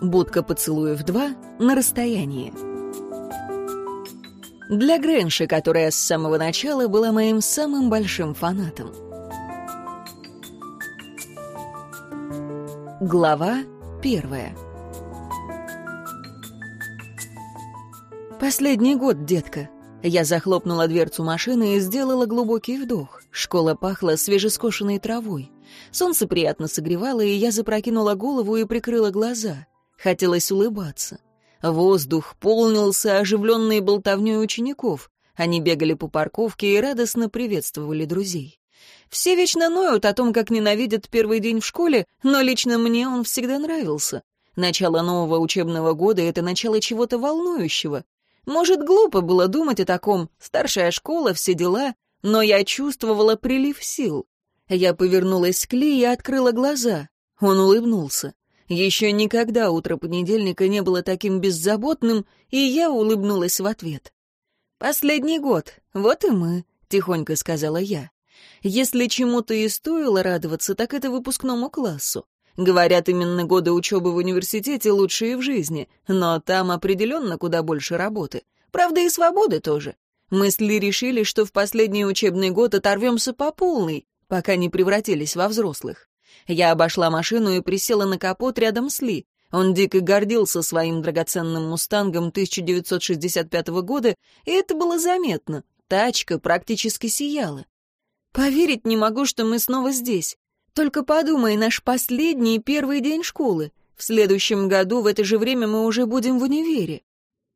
Будка поцелуев 2 на расстоянии. Для Грэнши, которая с самого начала была моим самым большим фанатом. Глава первая. «Последний год, детка». Я захлопнула дверцу машины и сделала глубокий вдох. Школа пахла свежескошенной травой. Солнце приятно согревало, и я запрокинула голову и прикрыла глаза. Хотелось улыбаться. Воздух полнился оживленной болтовней учеников. Они бегали по парковке и радостно приветствовали друзей. Все вечно ноют о том, как ненавидят первый день в школе, но лично мне он всегда нравился. Начало нового учебного года — это начало чего-то волнующего. Может, глупо было думать о таком, старшая школа, все дела, но я чувствовала прилив сил. Я повернулась к Ли и открыла глаза. Он улыбнулся. Еще никогда утро понедельника не было таким беззаботным, и я улыбнулась в ответ. «Последний год, вот и мы», — тихонько сказала я. «Если чему-то и стоило радоваться, так это выпускному классу. Говорят, именно годы учебы в университете лучшие в жизни, но там определенно куда больше работы. Правда, и свободы тоже. Мы с Ли решили, что в последний учебный год оторвемся по полной, пока не превратились во взрослых. Я обошла машину и присела на капот рядом с Ли. Он дико гордился своим драгоценным «Мустангом» 1965 года, и это было заметно. Тачка практически сияла. «Поверить не могу, что мы снова здесь. Только подумай, наш последний первый день школы. В следующем году в это же время мы уже будем в универе».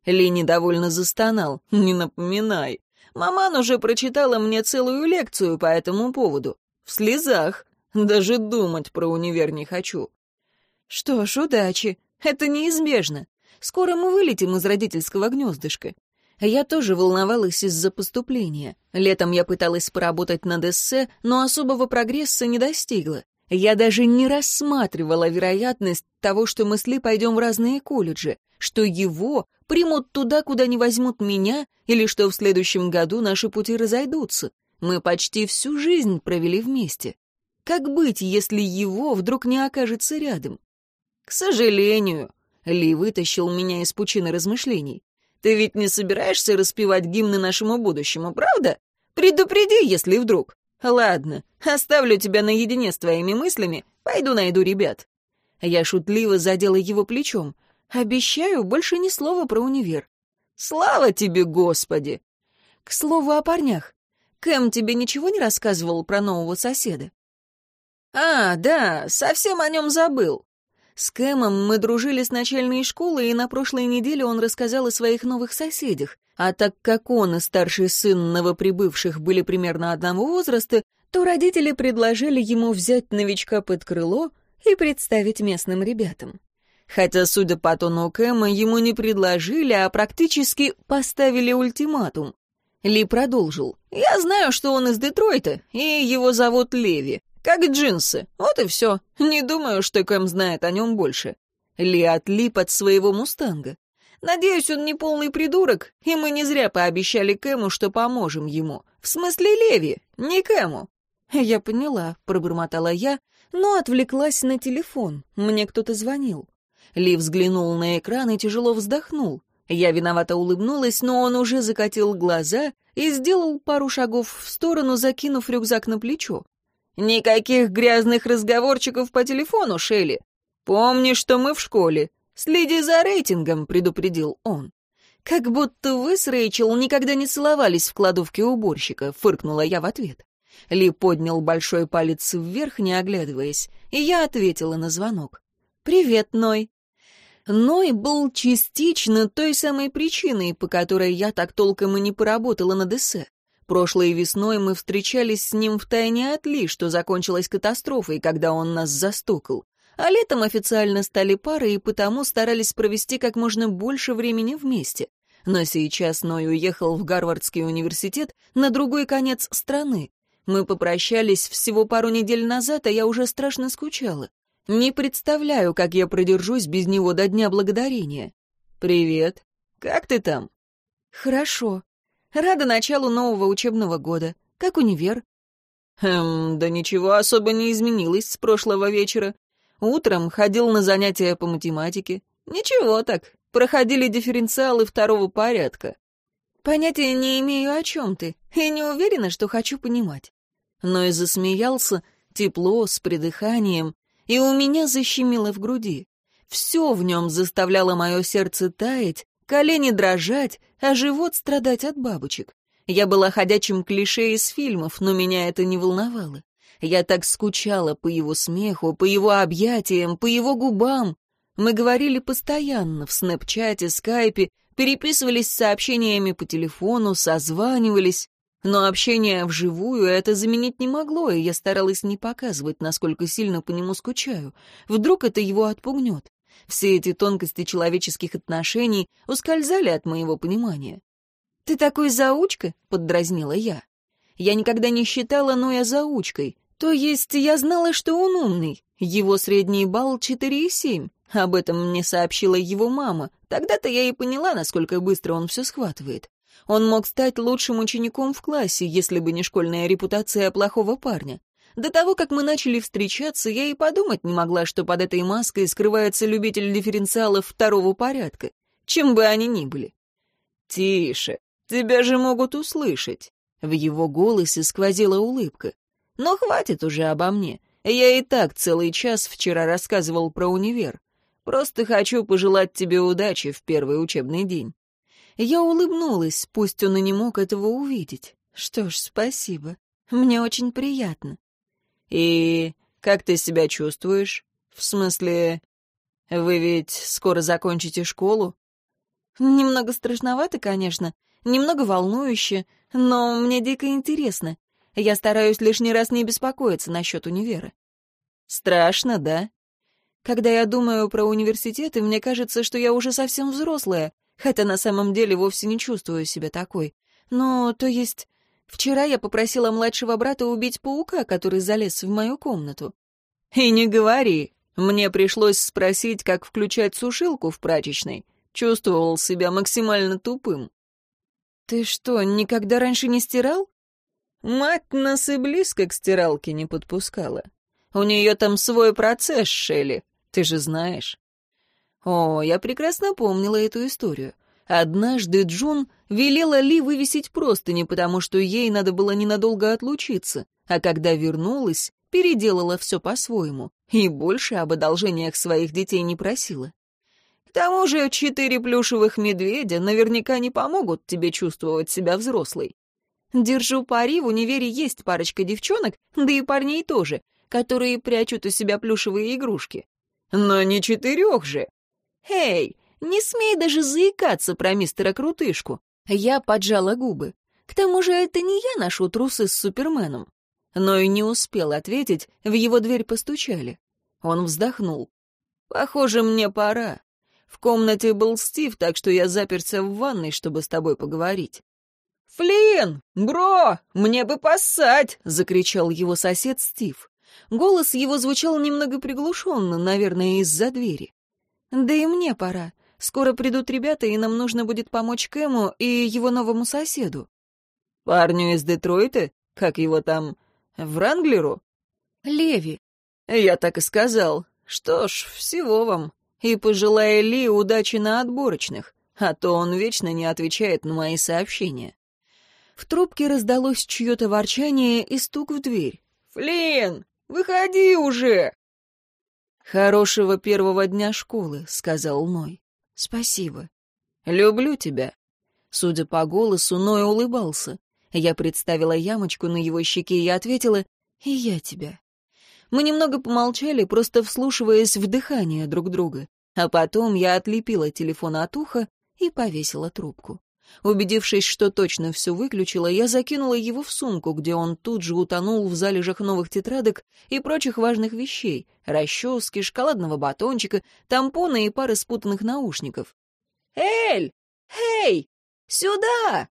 Ли недовольно застонал. «Не напоминай. Маман уже прочитала мне целую лекцию по этому поводу. В слезах. Даже думать про универ не хочу. Что ж, удачи. Это неизбежно. Скоро мы вылетим из родительского гнездышка. Я тоже волновалась из-за поступления. Летом я пыталась поработать над эссе, но особого прогресса не достигла. Я даже не рассматривала вероятность того, что мы с Ли пойдем в разные колледжи, что его примут туда, куда не возьмут меня, или что в следующем году наши пути разойдутся. Мы почти всю жизнь провели вместе. Как быть, если его вдруг не окажется рядом? К сожалению, Ли вытащил меня из пучины размышлений. Ты ведь не собираешься распевать гимны нашему будущему, правда? Предупреди, если вдруг. Ладно, оставлю тебя наедине с твоими мыслями, пойду найду ребят. Я шутливо задела его плечом. Обещаю, больше ни слова про универ. Слава тебе, Господи! К слову о парнях. Кэм тебе ничего не рассказывал про нового соседа? «А, да, совсем о нем забыл. С Кэмом мы дружили с начальной школы, и на прошлой неделе он рассказал о своих новых соседях. А так как он и старший сын новоприбывших были примерно одного возраста, то родители предложили ему взять новичка под крыло и представить местным ребятам. Хотя, судя по тону Кэма, ему не предложили, а практически поставили ультиматум. Ли продолжил. «Я знаю, что он из Детройта, и его зовут Леви. Как джинсы. Вот и все. Не думаю, что Кэм знает о нем больше. Ли отлип от своего мустанга. Надеюсь, он не полный придурок, и мы не зря пообещали Кэму, что поможем ему. В смысле Леви, не Кэму. Я поняла, пробормотала я, но отвлеклась на телефон. Мне кто-то звонил. Ли взглянул на экран и тяжело вздохнул. Я виновато улыбнулась, но он уже закатил глаза и сделал пару шагов в сторону, закинув рюкзак на плечо. «Никаких грязных разговорчиков по телефону, Шелли. Помни, что мы в школе. Следи за рейтингом», — предупредил он. «Как будто вы с Рэйчел никогда не целовались в кладовке уборщика», — фыркнула я в ответ. Ли поднял большой палец вверх, не оглядываясь, и я ответила на звонок. «Привет, Ной». Ной был частично той самой причиной, по которой я так толком и не поработала над эссе. Прошлой весной мы встречались с ним в тайне от Ли, что закончилось катастрофой, когда он нас застукал. А летом официально стали парой и потому старались провести как можно больше времени вместе. Но сейчас Ной уехал в Гарвардский университет на другой конец страны. Мы попрощались всего пару недель назад, а я уже страшно скучала. Не представляю, как я продержусь без него до Дня Благодарения. «Привет. Как ты там?» «Хорошо. Рада началу нового учебного года. Как универ?» Эм, да ничего особо не изменилось с прошлого вечера. Утром ходил на занятия по математике. Ничего так, проходили дифференциалы второго порядка. Понятия не имею, о чем ты, и не уверена, что хочу понимать. Но и засмеялся, тепло, с придыханием, и у меня защемило в груди. Все в нем заставляло мое сердце таять, колени дрожать, а живот страдать от бабочек. Я была ходячим клише из фильмов, но меня это не волновало. Я так скучала по его смеху, по его объятиям, по его губам. Мы говорили постоянно в снэпчате, скайпе, переписывались сообщениями по телефону, созванивались. Но общение вживую это заменить не могло, и я старалась не показывать, насколько сильно по нему скучаю. Вдруг это его отпугнет. Все эти тонкости человеческих отношений ускользали от моего понимания. «Ты такой заучка?» — поддразнила я. Я никогда не считала Ноя заучкой. То есть я знала, что он умный. Его средний балл 4,7. Об этом мне сообщила его мама. Тогда-то я и поняла, насколько быстро он все схватывает. Он мог стать лучшим учеником в классе, если бы не школьная репутация плохого парня. До того, как мы начали встречаться, я и подумать не могла, что под этой маской скрывается любитель дифференциалов второго порядка, чем бы они ни были. «Тише», Тебя же могут услышать». В его голосе сквозила улыбка. «Но хватит уже обо мне. Я и так целый час вчера рассказывал про универ. Просто хочу пожелать тебе удачи в первый учебный день». Я улыбнулась, пусть он и не мог этого увидеть. Что ж, спасибо. Мне очень приятно. «И как ты себя чувствуешь? В смысле, вы ведь скоро закончите школу?» «Немного страшновато, конечно, Немного волнующе, но мне дико интересно. Я стараюсь лишний раз не беспокоиться насчет универа. Страшно, да? Когда я думаю про университеты, мне кажется, что я уже совсем взрослая, хотя на самом деле вовсе не чувствую себя такой. Но, то есть, вчера я попросила младшего брата убить паука, который залез в мою комнату. И не говори. Мне пришлось спросить, как включать сушилку в прачечной. Чувствовал себя максимально тупым. «Ты что, никогда раньше не стирал?» «Мать нас и близко к стиралке не подпускала. У нее там свой процесс, Шелли, ты же знаешь». О, я прекрасно помнила эту историю. Однажды Джун велела Ли вывесить простыни, потому что ей надо было ненадолго отлучиться, а когда вернулась, переделала все по-своему и больше об одолжениях своих детей не просила. К тому же четыре плюшевых медведя наверняка не помогут тебе чувствовать себя взрослой. Держу пари, в универе есть парочка девчонок, да и парней тоже, которые прячут у себя плюшевые игрушки. Но не четырех же. Эй, не смей даже заикаться про мистера Крутышку. Я поджала губы. К тому же это не я ношу трусы с Суперменом. Но и не успел ответить, в его дверь постучали. Он вздохнул. «Похоже, мне пора. В комнате был Стив, так что я заперся в ванной, чтобы с тобой поговорить. «Флинн! Бро! Мне бы поссать!» — закричал его сосед Стив. Голос его звучал немного приглушенно, наверное, из-за двери. «Да и мне пора. Скоро придут ребята, и нам нужно будет помочь Кэму и его новому соседу». «Парню из Детройта? Как его там? Вранглеру?» «Леви». «Я так и сказал. Что ж, всего вам и пожелая Ли удачи на отборочных, а то он вечно не отвечает на мои сообщения. В трубке раздалось чье-то ворчание и стук в дверь. «Флин, выходи уже!» «Хорошего первого дня школы», — сказал Ной. «Спасибо. Люблю тебя». Судя по голосу, Ной улыбался. Я представила ямочку на его щеке и ответила «И я тебя». Мы немного помолчали, просто вслушиваясь в дыхание друг друга. А потом я отлепила телефон от уха и повесила трубку. Убедившись, что точно все выключила, я закинула его в сумку, где он тут же утонул в залежах новых тетрадок и прочих важных вещей — расчески, шоколадного батончика, тампона и пары спутанных наушников. «Эль! Эй! Сюда!»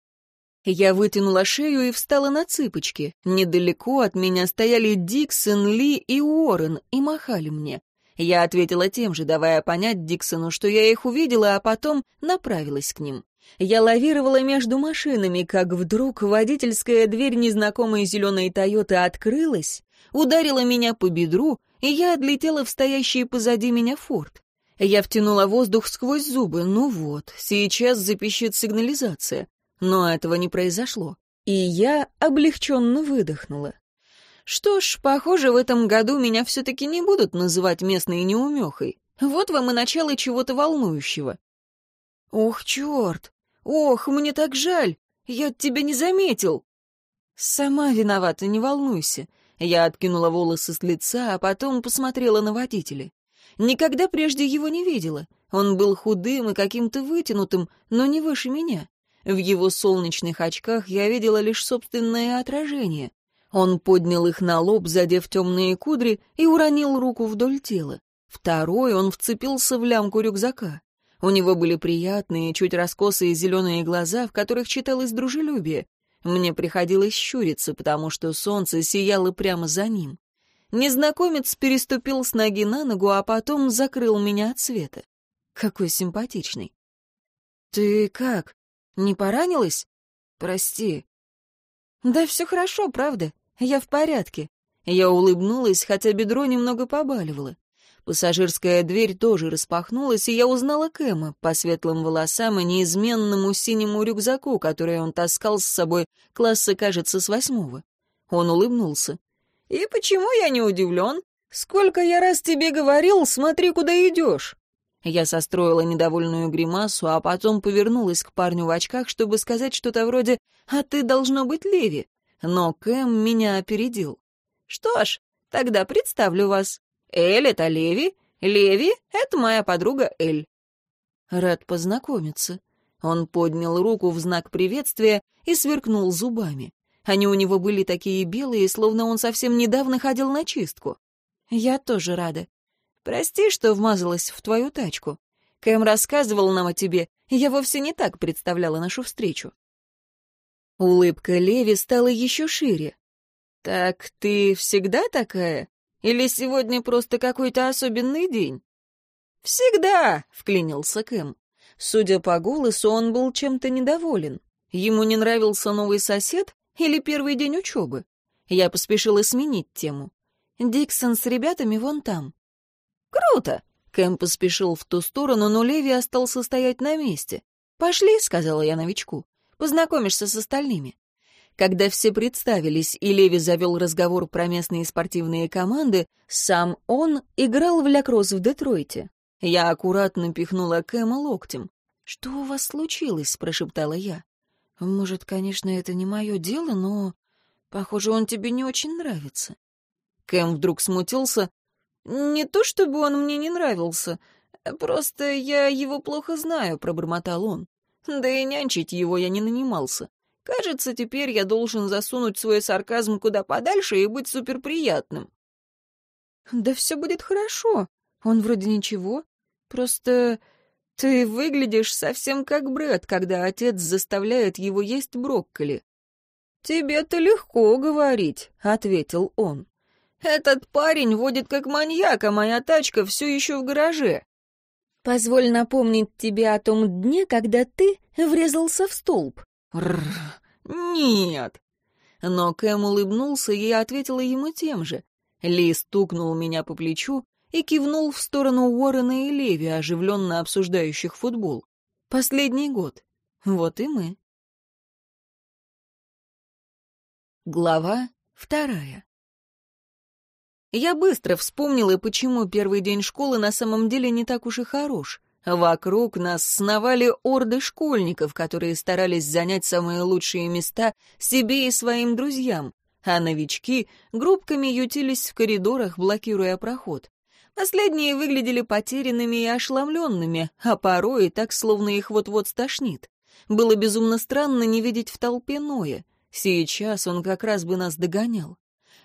Я вытянула шею и встала на цыпочки. Недалеко от меня стояли Диксон, Ли и Уоррен и махали мне. Я ответила тем же, давая понять Диксону, что я их увидела, а потом направилась к ним. Я лавировала между машинами, как вдруг водительская дверь незнакомой зеленой «Тойоты» открылась, ударила меня по бедру, и я отлетела в стоящий позади меня форт. Я втянула воздух сквозь зубы. Ну вот, сейчас запищит сигнализация. Но этого не произошло. И я облегченно выдохнула. Что ж, похоже, в этом году меня все-таки не будут называть местной неумехой. Вот вам и начало чего-то волнующего. Ох, черт! Ох, мне так жаль! Я тебя не заметил! Сама виновата, не волнуйся. Я откинула волосы с лица, а потом посмотрела на водителя. Никогда прежде его не видела. Он был худым и каким-то вытянутым, но не выше меня. В его солнечных очках я видела лишь собственное отражение. Он поднял их на лоб, задев темные кудри, и уронил руку вдоль тела. Второй он вцепился в лямку рюкзака. У него были приятные, чуть раскосые зеленые глаза, в которых читалось дружелюбие. Мне приходилось щуриться, потому что солнце сияло прямо за ним. Незнакомец переступил с ноги на ногу, а потом закрыл меня от света. Какой симпатичный. «Ты как? Не поранилась? Прости». «Да все хорошо, правда. Я в порядке». Я улыбнулась, хотя бедро немного побаливало. Пассажирская дверь тоже распахнулась, и я узнала Кэма по светлым волосам и неизменному синему рюкзаку, который он таскал с собой класса, кажется, с восьмого. Он улыбнулся. «И почему я не удивлен? Сколько я раз тебе говорил, смотри, куда идешь!» Я состроила недовольную гримасу, а потом повернулась к парню в очках, чтобы сказать что-то вроде «А ты, должно быть, Леви». Но Кэм меня опередил. «Что ж, тогда представлю вас. Эль — это Леви, Леви — это моя подруга Эль». Рад познакомиться. Он поднял руку в знак приветствия и сверкнул зубами. Они у него были такие белые, словно он совсем недавно ходил на чистку. Я тоже рада. Прости, что вмазалась в твою тачку. Кэм рассказывал нам о тебе, и я вовсе не так представляла нашу встречу. Улыбка Леви стала еще шире. «Так ты всегда такая? Или сегодня просто какой-то особенный день?» «Всегда!» — вклинился Кэм. Судя по голосу, он был чем-то недоволен. Ему не нравился новый сосед, или первый день учебы? Я поспешила сменить тему. Диксон с ребятами вон там. Круто! Кэм поспешил в ту сторону, но Леви остался стоять на месте. «Пошли», — сказала я новичку, — «познакомишься с остальными». Когда все представились, и Леви завел разговор про местные спортивные команды, сам он играл в лякросс в Детройте. Я аккуратно пихнула Кэма локтем. «Что у вас случилось?» — прошептала я. Может, конечно, это не мое дело, но... Похоже, он тебе не очень нравится. Кэм вдруг смутился. «Не то чтобы он мне не нравился, просто я его плохо знаю», — пробормотал он. «Да и нянчить его я не нанимался. Кажется, теперь я должен засунуть свой сарказм куда подальше и быть суперприятным». «Да все будет хорошо. Он вроде ничего. Просто «Ты выглядишь совсем как Брэд, когда отец заставляет его есть брокколи». «Тебе-то легко говорить», — ответил он. «Этот парень водит как маньяк, а моя тачка все еще в гараже». «Позволь напомнить тебе о том дне, когда ты врезался в столб». «Рррр, нет». Но Кэм улыбнулся и ответила ему тем же. Ли стукнул меня по плечу, и кивнул в сторону Уоррена и Леви, оживленно обсуждающих футбол. Последний год. Вот и мы. Глава вторая. Я быстро вспомнила, почему первый день школы на самом деле не так уж и хорош. Вокруг нас сновали орды школьников, которые старались занять самые лучшие места себе и своим друзьям, а новички группками ютились в коридорах, блокируя проход. Последние выглядели потерянными и ошеломленными, а порой и так, словно их вот-вот стошнит. Было безумно странно не видеть в толпе Ноя. Сейчас он как раз бы нас догонял.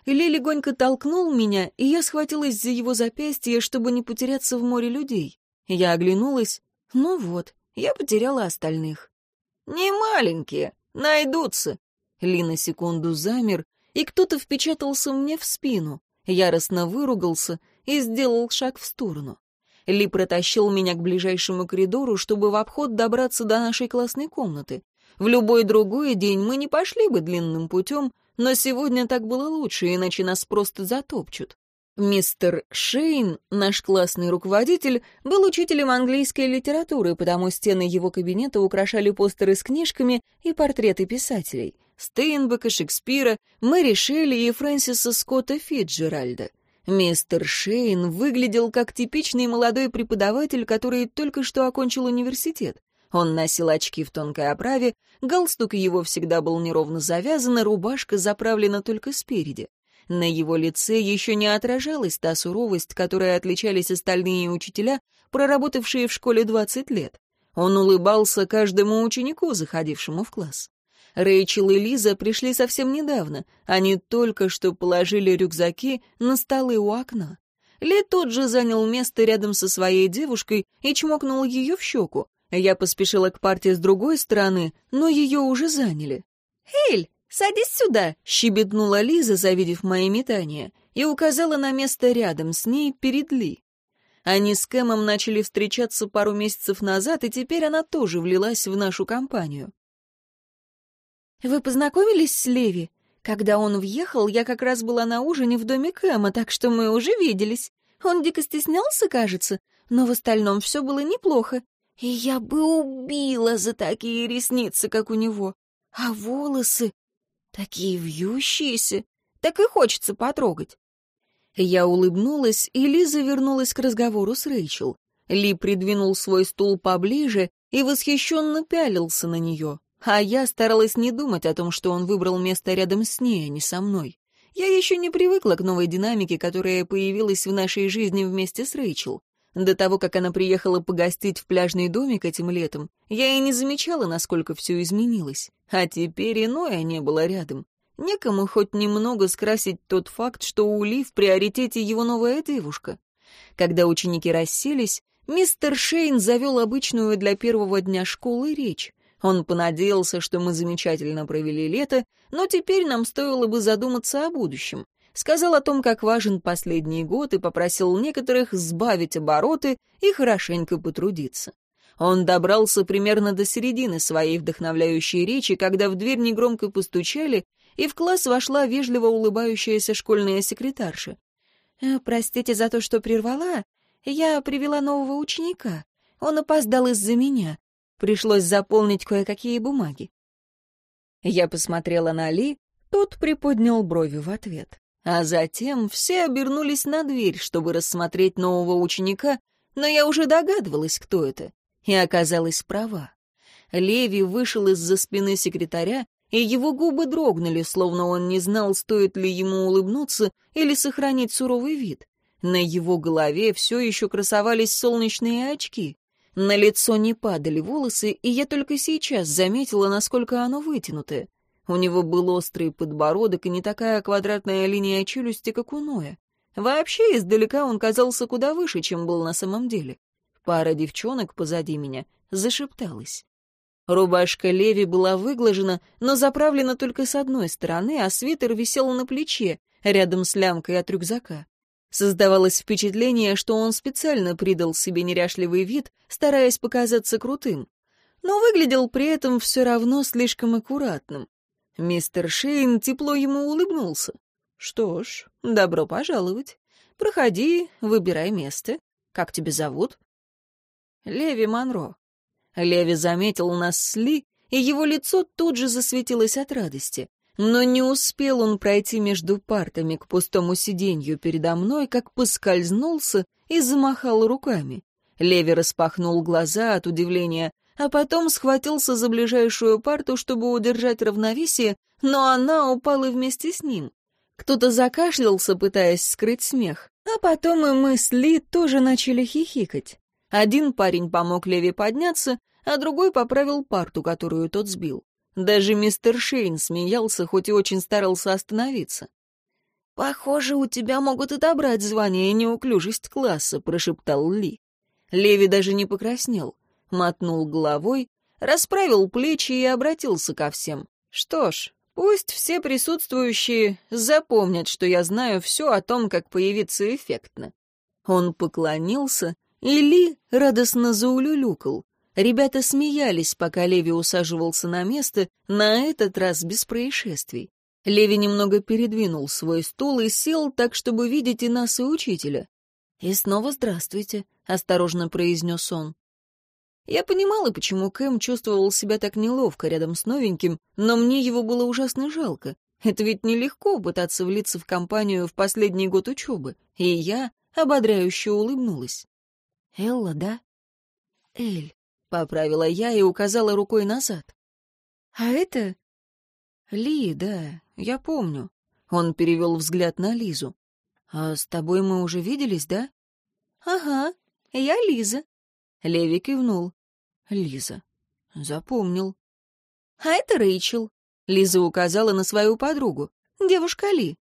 Ли легонько толкнул меня, и я схватилась за его запястье, чтобы не потеряться в море людей. Я оглянулась. Ну вот, я потеряла остальных. «Не маленькие, найдутся». Ли на секунду замер, и кто-то впечатался мне в спину. Яростно выругался — и сделал шаг в сторону. Ли протащил меня к ближайшему коридору, чтобы в обход добраться до нашей классной комнаты. В любой другой день мы не пошли бы длинным путем, но сегодня так было лучше, иначе нас просто затопчут. Мистер Шейн, наш классный руководитель, был учителем английской литературы, потому стены его кабинета украшали постеры с книжками и портреты писателей — Стейнбека, Шекспира, Мэри Шелли и Фрэнсиса Скотта Фитджеральда. Мистер Шейн выглядел как типичный молодой преподаватель, который только что окончил университет. Он носил очки в тонкой оправе, галстук его всегда был неровно завязан, рубашка заправлена только спереди. На его лице еще не отражалась та суровость, которой отличались остальные учителя, проработавшие в школе 20 лет. Он улыбался каждому ученику, заходившему в класс. Рэйчел и Лиза пришли совсем недавно. Они только что положили рюкзаки на столы у окна. Ли тот же занял место рядом со своей девушкой и чмокнул ее в щеку. Я поспешила к парте с другой стороны, но ее уже заняли. «Эль, садись сюда!» — щебетнула Лиза, завидев мои метания, и указала на место рядом с ней перед Ли. Они с Кэмом начали встречаться пару месяцев назад, и теперь она тоже влилась в нашу компанию. «Вы познакомились с Леви? Когда он въехал, я как раз была на ужине в доме Кэма, так что мы уже виделись. Он дико стеснялся, кажется, но в остальном все было неплохо. И я бы убила за такие ресницы, как у него. А волосы такие вьющиеся, так и хочется потрогать. Я улыбнулась, и Лиза вернулась к разговору с Рэйчел. Ли придвинул свой стул поближе и восхищенно пялился на нее, а я старалась не думать о том, что он выбрал место рядом с ней, а не со мной. Я еще не привыкла к новой динамике, которая появилась в нашей жизни вместе с Рэйчел. До того, как она приехала погостить в пляжный домик этим летом, я и не замечала, насколько все изменилось. А теперь иное не было рядом. Некому хоть немного скрасить тот факт, что у Ли в приоритете его новая девушка. Когда ученики расселись, мистер Шейн завел обычную для первого дня школы речь. Он понадеялся, что мы замечательно провели лето, но теперь нам стоило бы задуматься о будущем сказал о том, как важен последний год и попросил некоторых сбавить обороты и хорошенько потрудиться. Он добрался примерно до середины своей вдохновляющей речи, когда в дверь негромко постучали, и в класс вошла вежливо улыбающаяся школьная секретарша. «Э, «Простите за то, что прервала. Я привела нового ученика. Он опоздал из-за меня. Пришлось заполнить кое-какие бумаги». Я посмотрела на Ли, тот приподнял брови в ответ. А затем все обернулись на дверь, чтобы рассмотреть нового ученика, но я уже догадывалась, кто это, и оказалась права. Леви вышел из-за спины секретаря, и его губы дрогнули, словно он не знал, стоит ли ему улыбнуться или сохранить суровый вид. На его голове все еще красовались солнечные очки. На лицо не падали волосы, и я только сейчас заметила, насколько оно вытянутое. У него был острый подбородок и не такая квадратная линия челюсти, как у Ноя. Вообще, издалека он казался куда выше, чем был на самом деле. Пара девчонок позади меня зашепталась. Рубашка Леви была выглажена, но заправлена только с одной стороны, а свитер висел на плече, рядом с лямкой от рюкзака. Создавалось впечатление, что он специально придал себе неряшливый вид, стараясь показаться крутым. Но выглядел при этом все равно слишком аккуратным. Мистер Шейн тепло ему улыбнулся. «Что ж, добро пожаловать. Проходи, выбирай место. Как тебя зовут?» «Леви Монро». Леви заметил нас с Ли, и его лицо тут же засветилось от радости. Но не успел он пройти между партами к пустому сиденью передо мной, как поскользнулся и замахал руками. Леви распахнул глаза от удивления, а потом схватился за ближайшую парту, чтобы удержать равновесие, но она упала вместе с ним. Кто-то закашлялся, пытаясь скрыть смех, а потом и мы с Ли тоже начали хихикать. Один парень помог Леви подняться, а другой поправил парту, которую тот сбил. Даже мистер Шейн смеялся, хоть и очень старался остановиться. «Похоже, у тебя могут отобрать звание неуклюжесть класса», — прошептал Ли. Леви даже не покраснел мотнул головой, расправил плечи и обратился ко всем. Что ж, пусть все присутствующие запомнят, что я знаю все о том, как появиться эффектно. Он поклонился, и Ли радостно заулюлюкал. Ребята смеялись, пока Леви усаживался на место, на этот раз без происшествий. Леви немного передвинул свой стул и сел так, чтобы видеть и нас, и учителя. «И снова здравствуйте», — осторожно произнес он. Я понимала, почему Кэм чувствовал себя так неловко рядом с новеньким, но мне его было ужасно жалко. Это ведь нелегко пытаться влиться в компанию в последний год учебы. И я ободряюще улыбнулась. «Элла, да?» «Эль», — поправила я и указала рукой назад. «А это...» «Ли, да, я помню». Он перевел взгляд на Лизу. «А с тобой мы уже виделись, да?» «Ага, я Лиза». Леви кивнул. «Лиза. Запомнил». «А это Рэйчел». Лиза указала на свою подругу. «Девушка Ли».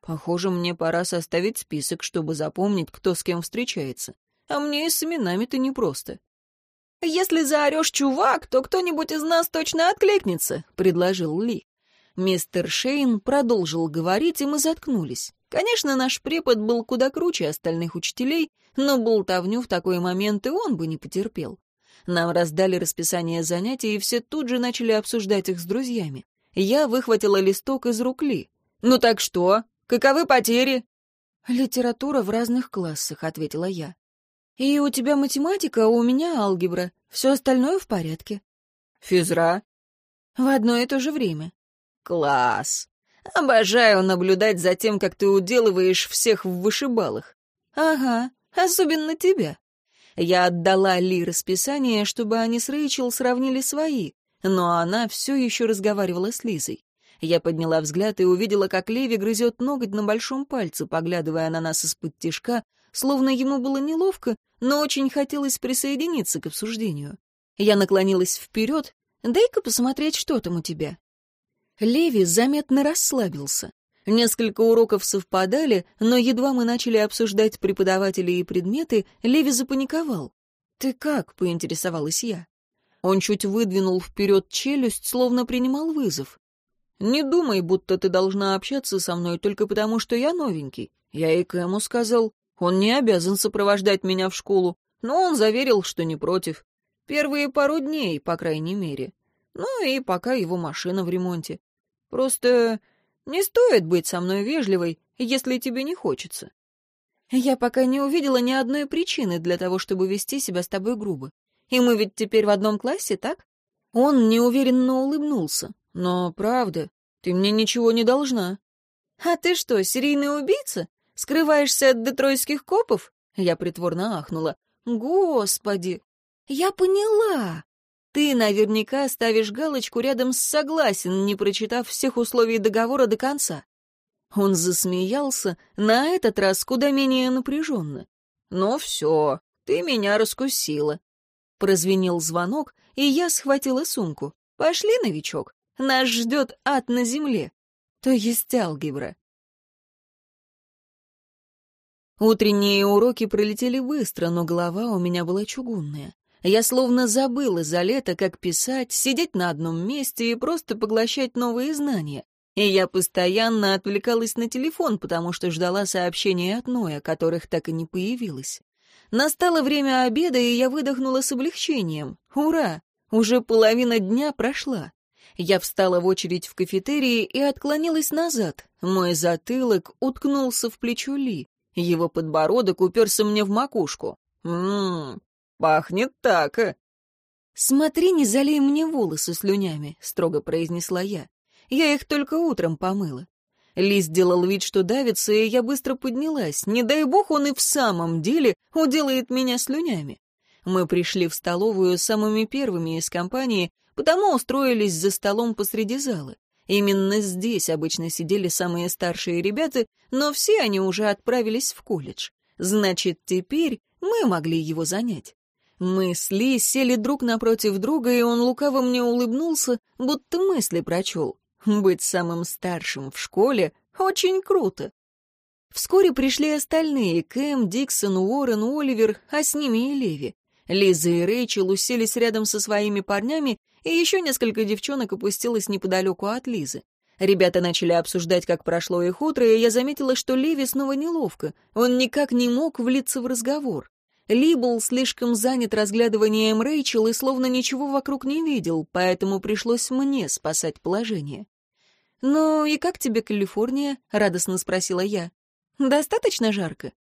«Похоже, мне пора составить список, чтобы запомнить, кто с кем встречается. А мне и с именами-то непросто». «Если заорешь чувак, то кто-нибудь из нас точно откликнется», — предложил Ли. Мистер Шейн продолжил говорить, и мы заткнулись. Конечно, наш препод был куда круче остальных учителей, но болтовню в такой момент и он бы не потерпел. Нам раздали расписание занятий, и все тут же начали обсуждать их с друзьями. Я выхватила листок из рук Ли. «Ну так что? Каковы потери?» «Литература в разных классах», — ответила я. «И у тебя математика, а у меня алгебра. Все остальное в порядке». «Физра?» «В одно и то же время». «Класс! Обожаю наблюдать за тем, как ты уделываешь всех в вышибалах. Ага, особенно тебя. Я отдала Ли расписание, чтобы они с Рэйчел сравнили свои, но она все еще разговаривала с Лизой. Я подняла взгляд и увидела, как Леви грызет ноготь на большом пальце, поглядывая на нас из-под тишка, словно ему было неловко, но очень хотелось присоединиться к обсуждению. Я наклонилась вперед. «Дай-ка посмотреть, что там у тебя». Леви заметно расслабился. Несколько уроков совпадали, но едва мы начали обсуждать преподавателей и предметы, Леви запаниковал. «Ты как?» — поинтересовалась я. Он чуть выдвинул вперед челюсть, словно принимал вызов. «Не думай, будто ты должна общаться со мной только потому, что я новенький. Я и Кэму сказал. Он не обязан сопровождать меня в школу, но он заверил, что не против. Первые пару дней, по крайней мере. Ну и пока его машина в ремонте. Просто не стоит быть со мной вежливой, если тебе не хочется. Я пока не увидела ни одной причины для того, чтобы вести себя с тобой грубо. И мы ведь теперь в одном классе, так? Он неуверенно улыбнулся. Но, правда, ты мне ничего не должна. А ты что, серийный убийца? Скрываешься от детройтских копов? Я притворно ахнула. Господи! Я поняла! Ты наверняка ставишь галочку рядом с «согласен», не прочитав всех условий договора до конца. Он засмеялся, на этот раз куда менее напряженно. «Ну все, ты меня раскусила». Прозвенел звонок, и я схватила сумку. «Пошли, новичок, нас ждет ад на земле». То есть алгебра. Утренние уроки пролетели быстро, но голова у меня была чугунная. Я словно забыла за лето, как писать, сидеть на одном месте и просто поглощать новые знания. И я постоянно отвлекалась на телефон, потому что ждала сообщений от Ноя, которых так и не появилось. Настало время обеда, и я выдохнула с облегчением. Ура! Уже половина дня прошла. Я встала в очередь в кафетерии и отклонилась назад. Мой затылок уткнулся в плечо Ли. Его подбородок уперся мне в макушку. «Ммм, Пахнет так. Э. «Смотри, не залей мне волосы слюнями», — строго произнесла я. «Я их только утром помыла». Ли сделал вид, что давится, и я быстро поднялась. Не дай бог он и в самом деле уделает меня слюнями. Мы пришли в столовую самыми первыми из компании, потому устроились за столом посреди зала. Именно здесь обычно сидели самые старшие ребята, но все они уже отправились в колледж. Значит, теперь мы могли его занять. Мы с Ли сели друг напротив друга, и он лукаво мне улыбнулся, будто мысли прочел. Быть самым старшим в школе очень круто. Вскоре пришли остальные — Кэм, Диксон, Уоррен, Оливер, а с ними и Леви. Лиза и Рэйчел уселись рядом со своими парнями, и еще несколько девчонок опустилось неподалеку от Лизы. Ребята начали обсуждать, как прошло их утро, и я заметила, что Леви снова неловко. Он никак не мог влиться в разговор. Ли был слишком занят разглядыванием Рэйчел и словно ничего вокруг не видел, поэтому пришлось мне спасать положение. «Ну и как тебе Калифорния?» — радостно спросила я. «Достаточно жарко?»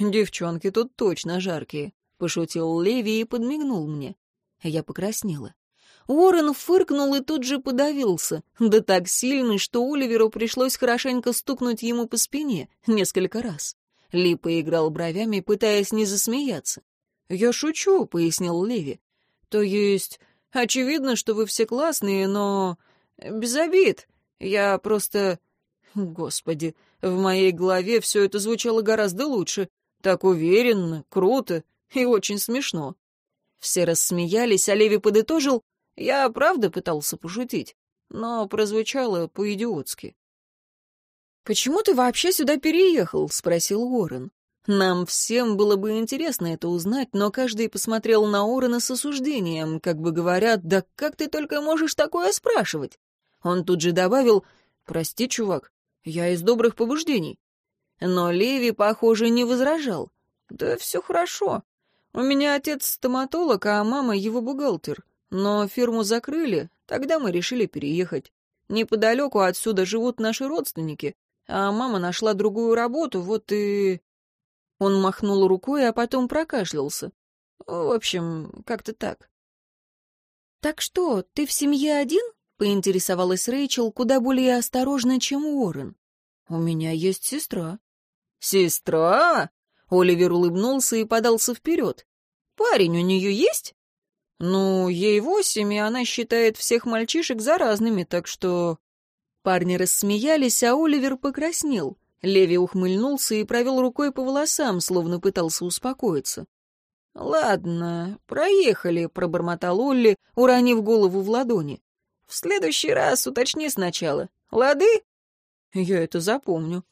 «Девчонки тут точно жаркие», — пошутил Леви и подмигнул мне. Я покраснела. Уоррен фыркнул и тут же подавился, да так сильно, что Оливеру пришлось хорошенько стукнуть ему по спине несколько раз. Ли поиграл бровями, пытаясь не засмеяться. «Я шучу», — пояснил Леви. «То есть, очевидно, что вы все классные, но... без обид. Я просто... Господи, в моей голове все это звучало гораздо лучше. Так уверенно, круто и очень смешно». Все рассмеялись, а Леви подытожил. «Я правда пытался пошутить, но прозвучало по-идиотски». «Почему ты вообще сюда переехал?» — спросил Уоррен. Нам всем было бы интересно это узнать, но каждый посмотрел на Уоррена с осуждением, как бы говорят, «Да как ты только можешь такое спрашивать?» Он тут же добавил, «Прости, чувак, я из добрых побуждений». Но Леви, похоже, не возражал. «Да все хорошо. У меня отец стоматолог, а мама его бухгалтер. Но фирму закрыли, тогда мы решили переехать. Неподалеку отсюда живут наши родственники, а мама нашла другую работу, вот и...» Он махнул рукой, а потом прокашлялся. В общем, как-то так. «Так что, ты в семье один?» — поинтересовалась Рэйчел куда более осторожно, чем Уоррен. «У меня есть сестра». «Сестра?» — Оливер улыбнулся и подался вперед. «Парень у нее есть?» «Ну, ей восемь, и она считает всех мальчишек заразными, так что...» Парни рассмеялись, а Оливер покраснел. Леви ухмыльнулся и провел рукой по волосам, словно пытался успокоиться. «Ладно, проехали», — пробормотал Олли, уронив голову в ладони. «В следующий раз уточни сначала. Лады?» «Я это запомню».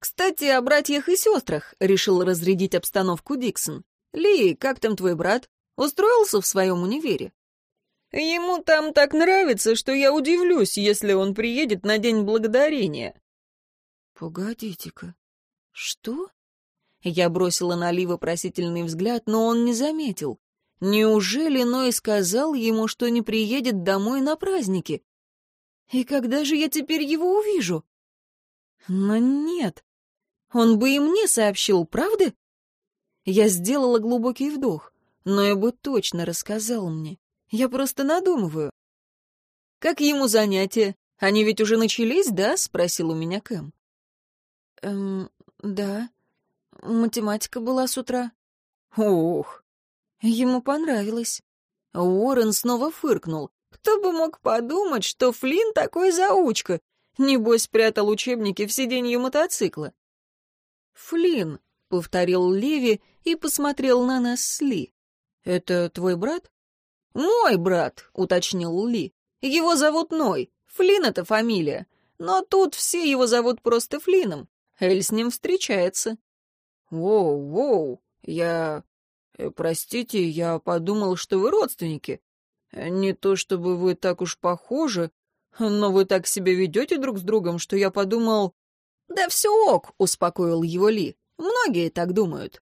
«Кстати, о братьях и сестрах», — решил разрядить обстановку Диксон. «Ли, как там твой брат? Устроился в своем универе?» Ему там так нравится, что я удивлюсь, если он приедет на День Благодарения». «Погодите-ка, что?» Я бросила на Ли вопросительный взгляд, но он не заметил. Неужели Ной сказал ему, что не приедет домой на праздники? И когда же я теперь его увижу? Но нет. Он бы и мне сообщил, правда? Я сделала глубокий вдох. Ной бы точно рассказал мне. Я просто надумываю. Как ему занятия? Они ведь уже начались, да? Спросил у меня Кэм. Эм, да. Математика была с утра. Ух. Ему понравилось. Уоррен снова фыркнул. Кто бы мог подумать, что Флинн такой заучка. Небось, прятал учебники в сиденье мотоцикла. «Флинн», — повторил Леви и посмотрел на нас с Ли. «Это твой брат?» «Мой брат», — уточнил Ли. «Его зовут Ной. Флин — это фамилия. Но тут все его зовут просто Флином. Эль с ним встречается». «Воу-воу, я... Э, простите, я подумал, что вы родственники. Не то чтобы вы так уж похожи, но вы так себя ведете друг с другом, что я подумал...» «Да все ок», — успокоил его Ли. «Многие так думают».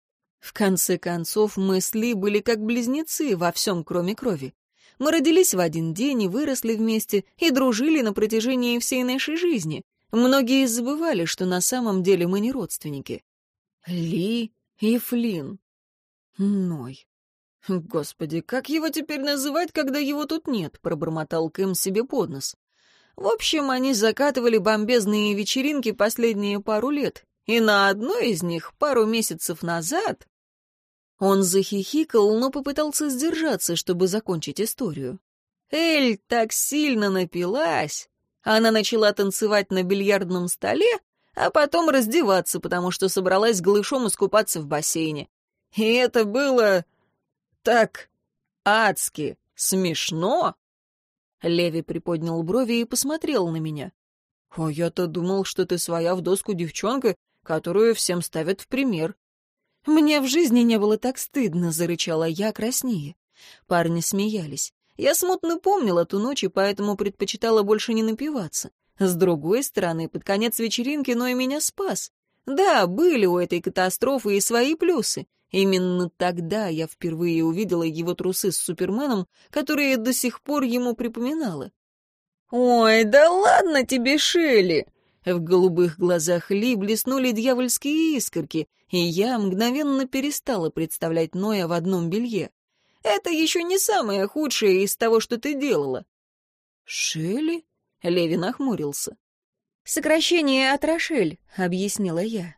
В конце концов, мы с Ли были как близнецы во всем, кроме крови. Мы родились в один день и выросли вместе, и дружили на протяжении всей нашей жизни. Многие забывали, что на самом деле мы не родственники. Ли и Флин. Ной. «Господи, как его теперь называть, когда его тут нет?» — пробормотал Кэм себе под нос. В общем, они закатывали бомбезные вечеринки последние пару лет, и на одной из них пару месяцев назад он захихикал, но попытался сдержаться, чтобы закончить историю. Эль так сильно напилась. Она начала танцевать на бильярдном столе, а потом раздеваться, потому что собралась голышом искупаться в бассейне. И это было так адски смешно. Леви приподнял брови и посмотрел на меня. «О, я-то думал, что ты своя в доску девчонка, которую всем ставят в пример. «Мне в жизни не было так стыдно», — зарычала я краснее. Парни смеялись. Я смутно помнила ту ночь и поэтому предпочитала больше не напиваться. С другой стороны, под конец вечеринки Ной меня спас. Да, были у этой катастрофы и свои плюсы. Именно тогда я впервые увидела его трусы с Суперменом, которые до сих пор ему припоминала. «Ой, да ладно тебе, Шелли!» В голубых глазах Ли блеснули дьявольские искорки, и я мгновенно перестала представлять Ноя в одном белье. «Это еще не самое худшее из того, что ты делала». «Шелли?» — Леви нахмурился. «Сокращение от Рошель», — объяснила я.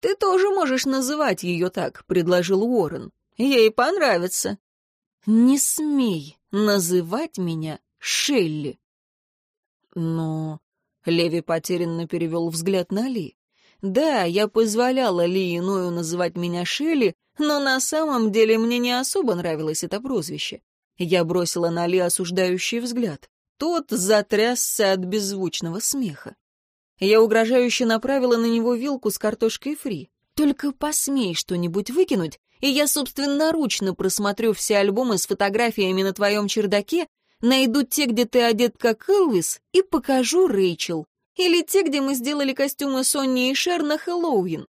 «Ты тоже можешь называть ее так», — предложил Уоррен. «Ей понравится». «Не смей называть меня Шелли». «Но...» — Леви потерянно перевел взгляд на Ли. «Да, я позволяла Ли иною называть меня Шелли, но на самом деле мне не особо нравилось это прозвище. Я бросила на Ли осуждающий взгляд. Тот затрясся от беззвучного смеха. Я угрожающе направила на него вилку с картошкой фри. «Только посмей что-нибудь выкинуть, и я собственноручно просмотрю все альбомы с фотографиями на твоем чердаке, найду те, где ты одет как Элвис, и покажу Рэйчел. Или те, где мы сделали костюмы Сонни и Шер на Хэллоуин».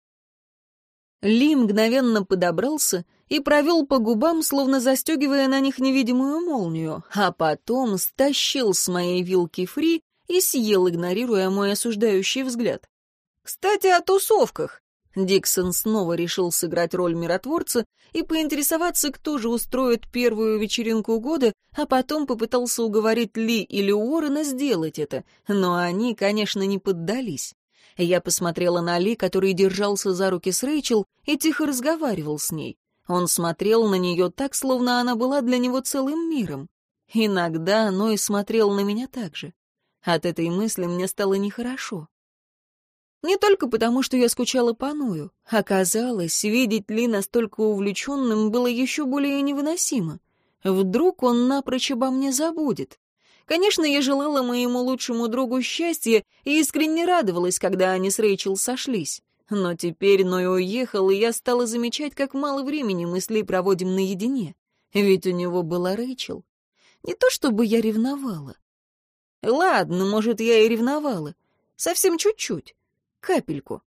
Ли мгновенно подобрался и провел по губам, словно застегивая на них невидимую молнию, а потом стащил с моей вилки фри и съел, игнорируя мой осуждающий взгляд. «Кстати, о тусовках!» Диксон снова решил сыграть роль миротворца и поинтересоваться, кто же устроит первую вечеринку года, а потом попытался уговорить Ли или Уоррена сделать это, но они, конечно, не поддались. Я посмотрела на Ли, который держался за руки с Рэйчел и тихо разговаривал с ней. Он смотрел на нее так, словно она была для него целым миром. Иногда Ной смотрел на меня так же. От этой мысли мне стало нехорошо. Не только потому, что я скучала по Ною. Оказалось, видеть Ли настолько увлеченным было еще более невыносимо. Вдруг он напрочь обо мне забудет. Конечно, я желала моему лучшему другу счастья и искренне радовалась, когда они с Рэйчел сошлись. Но теперь Ной уехал, и я стала замечать, как мало времени мы с Ли проводим наедине. Ведь у него была Рэйчел. Не то чтобы я ревновала. Ладно, может, я и ревновала. Совсем чуть-чуть. Капельку.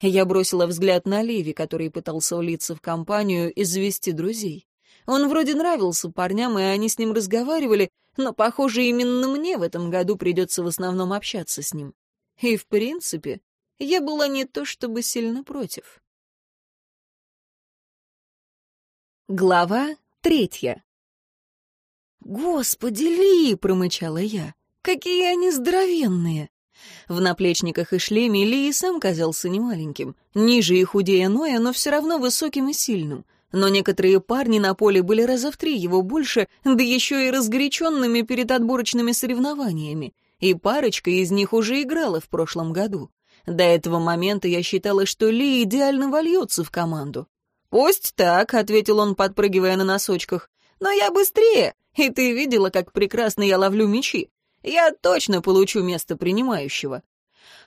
Я бросила взгляд на Леви, который пытался улиться в компанию и завести друзей. Он вроде нравился парням, и они с ним разговаривали, но, похоже, именно мне в этом году придется в основном общаться с ним. И, в принципе, я была не то чтобы сильно против. Глава третья. «Господи, Ли!» — промычала я. «Какие они здоровенные!» В наплечниках и шлеме Ли и сам казался немаленьким. Ниже и худее Ноя, но все равно высоким и сильным. Но некоторые парни на поле были раза в три его больше, да еще и разгоряченными перед отборочными соревнованиями. И парочка из них уже играла в прошлом году. До этого момента я считала, что Ли идеально вольется в команду. «Пусть так», — ответил он, подпрыгивая на носочках. «Но я быстрее, и ты видела, как прекрасно я ловлю мячи. Я точно получу место принимающего».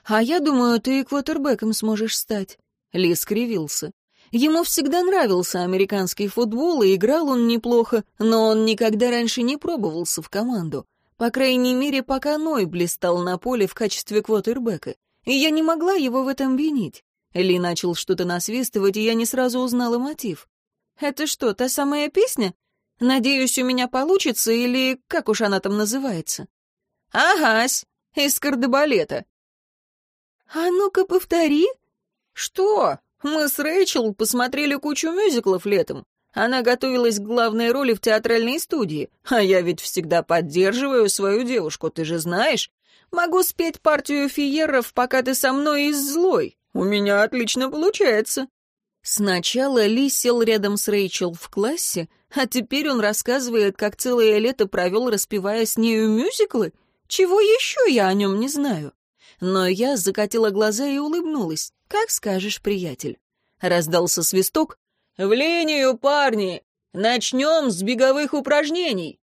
«А я думаю, ты и квотербеком сможешь стать». Ли скривился. Ему всегда нравился американский футбол, и играл он неплохо, но он никогда раньше не пробовался в команду. По крайней мере, пока Ной блистал на поле в качестве квотербека и я не могла его в этом винить. Ли начал что-то насвистывать, и я не сразу узнала мотив. «Это что, та самая песня? Надеюсь, у меня получится, или как уж она там называется?» «Агась, из кардебалета». «А ну-ка, повтори». «Что? Мы с Рэйчел посмотрели кучу мюзиклов летом. Она готовилась к главной роли в театральной студии, а я ведь всегда поддерживаю свою девушку, ты же знаешь. Могу спеть партию фиеров, пока ты со мной из злой. У меня отлично получается». Сначала Ли сел рядом с Рэйчел в классе, а теперь он рассказывает, как целое лето провел, распевая с нею мюзиклы. Чего еще я о нем не знаю? Но я закатила глаза и улыбнулась. «Как скажешь, приятель». Раздался свисток. «В линию, парни! Начнем с беговых упражнений!»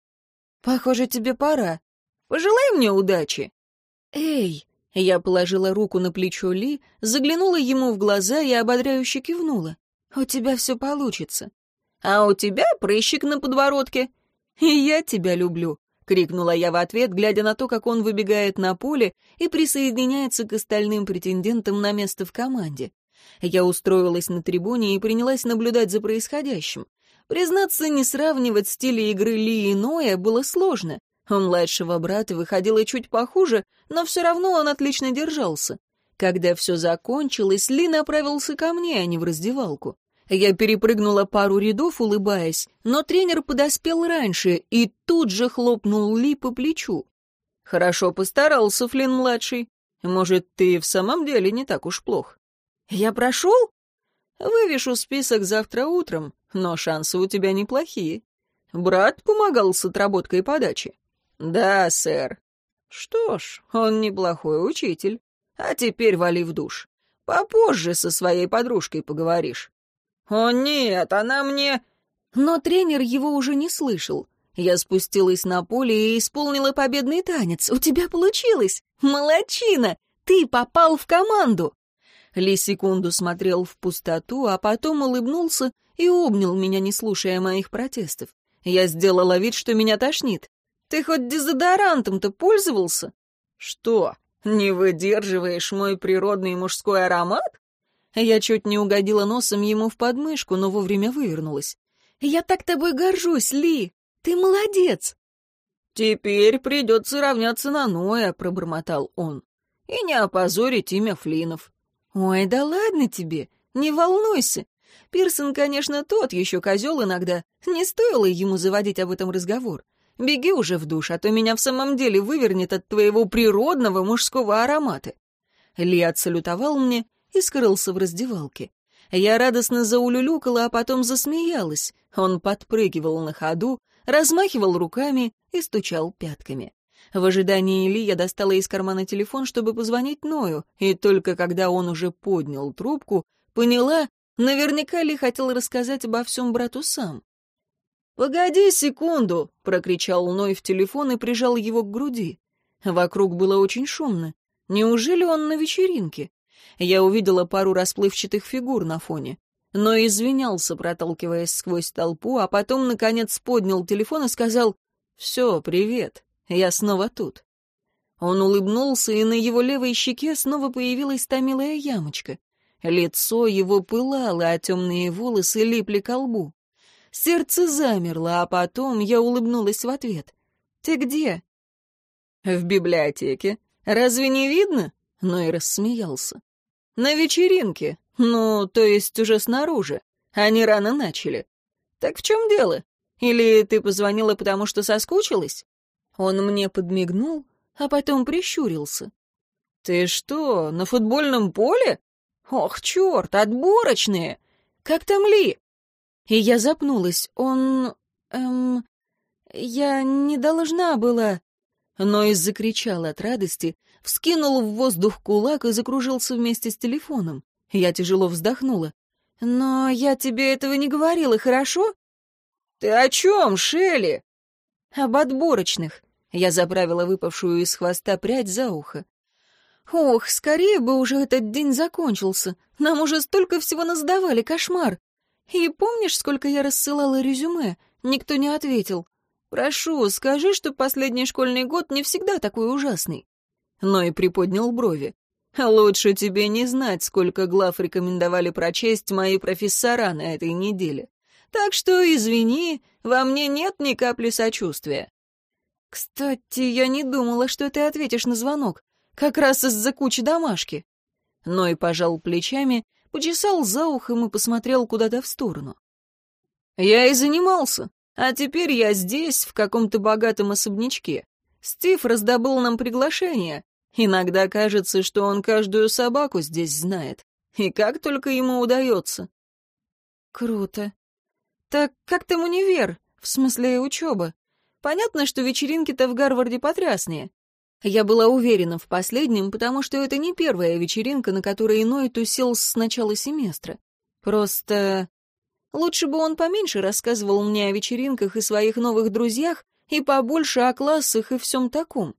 «Похоже, тебе пора. Пожелай мне удачи!» «Эй!» Я положила руку на плечо Ли, заглянула ему в глаза и ободряюще кивнула. «У тебя все получится». «А у тебя прыщик на подбородке». «И я тебя люблю», — крикнула я в ответ, глядя на то, как он выбегает на поле и присоединяется к остальным претендентам на место в команде. Я устроилась на трибуне и принялась наблюдать за происходящим. Признаться, не сравнивать стили игры Ли и Ноя было сложно. У младшего брата выходило чуть похуже, но все равно он отлично держался. Когда все закончилось, Ли направился ко мне, а не в раздевалку. Я перепрыгнула пару рядов, улыбаясь, но тренер подоспел раньше и тут же хлопнул Ли по плечу. «Хорошо постарался, Флинн-младший. Может, ты в самом деле не так уж плох?» «Я прошел?» «Вывешу список завтра утром, но шансы у тебя неплохие. Брат помогал с отработкой подачи?» «Да, сэр». «Что ж, он неплохой учитель. А теперь вали в душ. Попозже со своей подружкой поговоришь». «О нет, она мне...» Но тренер его уже не слышал. Я спустилась на поле и исполнила победный танец. «У тебя получилось! Молодчина! Ты попал в команду!» Ли секунду смотрел в пустоту, а потом улыбнулся и обнял меня, не слушая моих протестов. Я сделала вид, что меня тошнит. «Ты хоть дезодорантом-то пользовался?» «Что, не выдерживаешь мой природный мужской аромат?» Я чуть не угодила носом ему в подмышку, но вовремя вывернулась. «Я так тобой горжусь, Ли! Ты молодец!» «Теперь придется равняться на Ноя», — пробормотал он. «И не опозорить имя Флинов». «Ой, да ладно тебе, не волнуйся. Пирсон, конечно, тот еще козел иногда. Не стоило ему заводить об этом разговор. Беги уже в душ, а то меня в самом деле вывернет от твоего природного мужского аромата». Ли отсалютовал мне и скрылся в раздевалке. Я радостно заулюлюкала, а потом засмеялась. Он подпрыгивал на ходу, размахивал руками и стучал пятками. В ожидании Ли я достала из кармана телефон, чтобы позвонить Ною, и только когда он уже поднял трубку, поняла, наверняка Ли хотел рассказать обо всем брату сам. «Погоди секунду!» — прокричал Ной в телефон и прижал его к груди. Вокруг было очень шумно. Неужели он на вечеринке? Я увидела пару расплывчатых фигур на фоне. Но извинялся, проталкиваясь сквозь толпу, а потом, наконец, поднял телефон и сказал «Все, привет, я снова тут». Он улыбнулся, и на его левой щеке снова появилась та милая ямочка. Лицо его пылало, а темные волосы липли к лбу. Сердце замерло, а потом я улыбнулась в ответ. «Ты где?» «В библиотеке. Разве не видно?» Но и рассмеялся. «На вечеринке. Ну, то есть уже снаружи. Они рано начали. Так в чем дело? Или ты позвонила, потому что соскучилась?» Он мне подмигнул, а потом прищурился. «Ты что, на футбольном поле? Ох, черт, отборочные! Как там Ли?» И я запнулась. Он... эм... Я не должна была... Но и закричал от радости, вскинул в воздух кулак и закружился вместе с телефоном. Я тяжело вздохнула. «Но я тебе этого не говорила, хорошо?» «Ты о чем, Шелли?» «Об отборочных». Я заправила выпавшую из хвоста прядь за ухо. «Ох, скорее бы уже этот день закончился. Нам уже столько всего насдавали, кошмар. И помнишь, сколько я рассылала резюме? Никто не ответил. Прошу, скажи, что последний школьный год не всегда такой ужасный. Но и приподнял брови. Лучше тебе не знать, сколько глав рекомендовали прочесть мои профессора на этой неделе. Так что, извини, во мне нет ни капли сочувствия. Кстати, я не думала, что ты ответишь на звонок. Как раз из-за кучи домашки. Но и пожал плечами почесал за ухом и посмотрел куда-то в сторону. «Я и занимался, а теперь я здесь, в каком-то богатом особнячке. Стив раздобыл нам приглашение. Иногда кажется, что он каждую собаку здесь знает. И как только ему удается». «Круто. Так как там универ? В смысле учеба? Понятно, что вечеринки-то в Гарварде потрясные. Я была уверена в последнем, потому что это не первая вечеринка, на которой иной тусил с начала семестра. Просто лучше бы он поменьше рассказывал мне о вечеринках и своих новых друзьях, и побольше о классах и всем таком.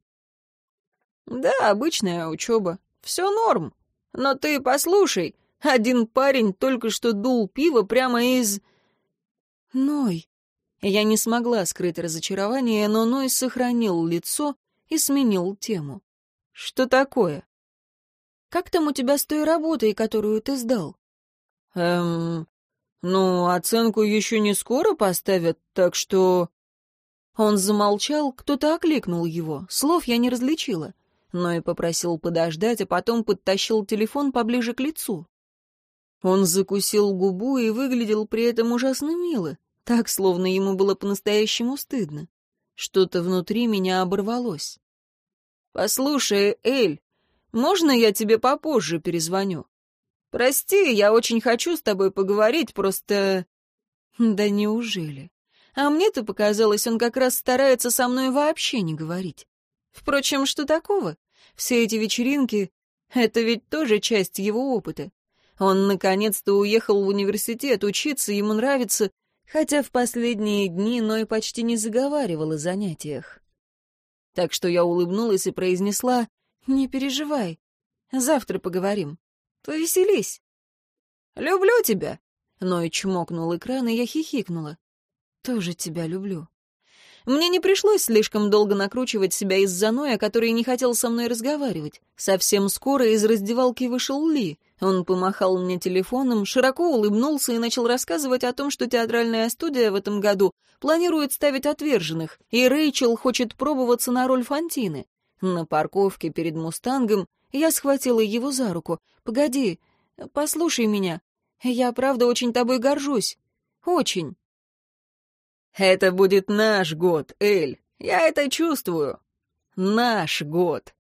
Да, обычная учеба. Все норм. Но ты послушай, один парень только что дул пиво прямо из... Ной. Я не смогла скрыть разочарование, но Ной сохранил лицо и сменил тему. «Что такое?» «Как там у тебя с той работой, которую ты сдал?» «Эм... Ну, оценку еще не скоро поставят, так что...» Он замолчал, кто-то окликнул его, слов я не различила, но и попросил подождать, а потом подтащил телефон поближе к лицу. Он закусил губу и выглядел при этом ужасно мило, так, словно ему было по-настоящему стыдно. Что-то внутри меня оборвалось. «Послушай, Эль, можно я тебе попозже перезвоню? Прости, я очень хочу с тобой поговорить, просто...» «Да неужели?» А мне-то показалось, он как раз старается со мной вообще не говорить. Впрочем, что такого? Все эти вечеринки — это ведь тоже часть его опыта. Он наконец-то уехал в университет учиться, ему нравится, хотя в последние дни Ной почти не заговаривал о занятиях. Так что я улыбнулась и произнесла «Не переживай, завтра поговорим. Повеселись». «Люблю тебя», — Ной чмокнул экран, и я хихикнула тоже тебя люблю. Мне не пришлось слишком долго накручивать себя из-за Ноя, который не хотел со мной разговаривать. Совсем скоро из раздевалки вышел Ли. Он помахал мне телефоном, широко улыбнулся и начал рассказывать о том, что театральная студия в этом году планирует ставить отверженных, и Рэйчел хочет пробоваться на роль Фантины. На парковке перед «Мустангом» я схватила его за руку. «Погоди, послушай меня. Я правда очень тобой горжусь. Очень». Это будет наш год, Эль. Я это чувствую. Наш год.